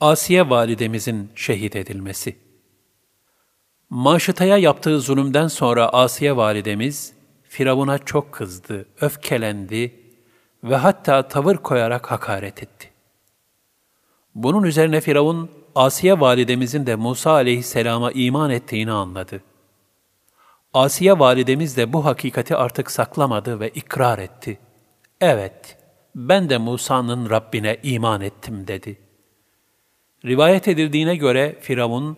Asiye validemizin şehit edilmesi. Maşıtaya yaptığı zulümden sonra Asiye validemiz, Firavun'a çok kızdı, öfkelendi ve hatta tavır koyarak hakaret etti. Bunun üzerine Firavun, Asiye validemizin de Musa aleyhisselama iman ettiğini anladı. Asiye validemiz de bu hakikati artık saklamadı ve ikrar etti. Evet, ben de Musa'nın Rabbine iman ettim dedi. Rivayet edildiğine göre Firavun,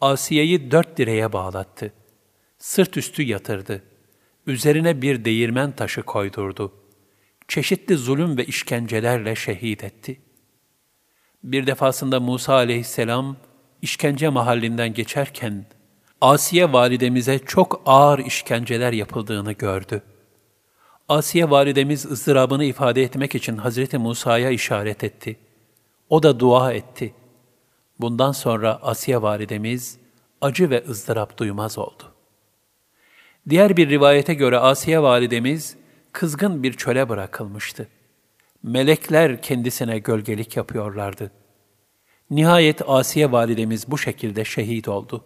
Asiye'yi dört direğe bağlattı. Sırt üstü yatırdı. Üzerine bir değirmen taşı koydurdu. Çeşitli zulüm ve işkencelerle şehit etti. Bir defasında Musa aleyhisselam işkence mahallinden geçerken Asiye validemize çok ağır işkenceler yapıldığını gördü. Asiye validemiz ızdırabını ifade etmek için Hazreti Musa'ya işaret etti. O da dua etti. Bundan sonra Asiye validemiz acı ve ızdırap duymaz oldu. Diğer bir rivayete göre Asiye validemiz kızgın bir çöle bırakılmıştı. Melekler kendisine gölgelik yapıyorlardı. Nihayet Asiye validemiz bu şekilde şehit oldu.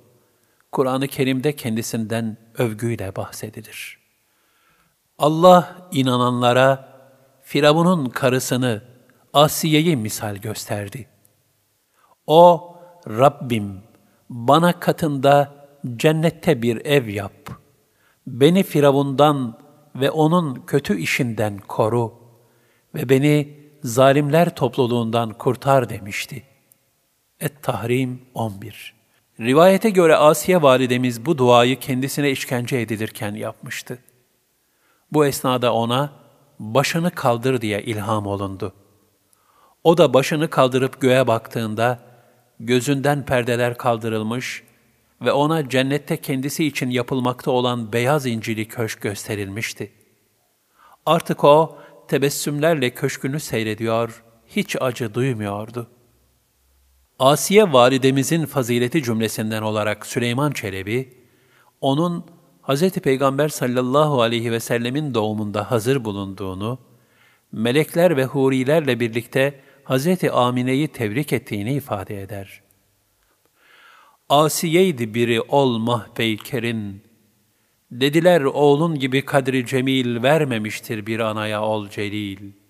Kur'an-ı Kerim'de kendisinden övgüyle bahsedilir. Allah inananlara Firavun'un karısını Asiye'yi misal gösterdi. O, Rabbim bana katında cennette bir ev yap. Beni Firavundan ve onun kötü işinden koru ve beni zalimler topluluğundan kurtar demişti. Et-Tahrim 11 Rivayete göre Asiye validemiz bu duayı kendisine işkence edilirken yapmıştı. Bu esnada ona başını kaldır diye ilham olundu. O da başını kaldırıp göğe baktığında gözünden perdeler kaldırılmış ve ona cennette kendisi için yapılmakta olan beyaz incili köşk gösterilmişti. Artık o tebessümlerle köşkünü seyrediyor, hiç acı duymuyordu. Asiye validemizin fazileti cümlesinden olarak Süleyman Çelebi, onun Hz. Peygamber sallallahu aleyhi ve sellemin doğumunda hazır bulunduğunu, melekler ve hurilerle birlikte Hz. Amine'yi tebrik ettiğini ifade eder. Asiyeydi biri ol mahpeykerin, dediler oğlun gibi kadri cemil vermemiştir bir anaya ol celil.''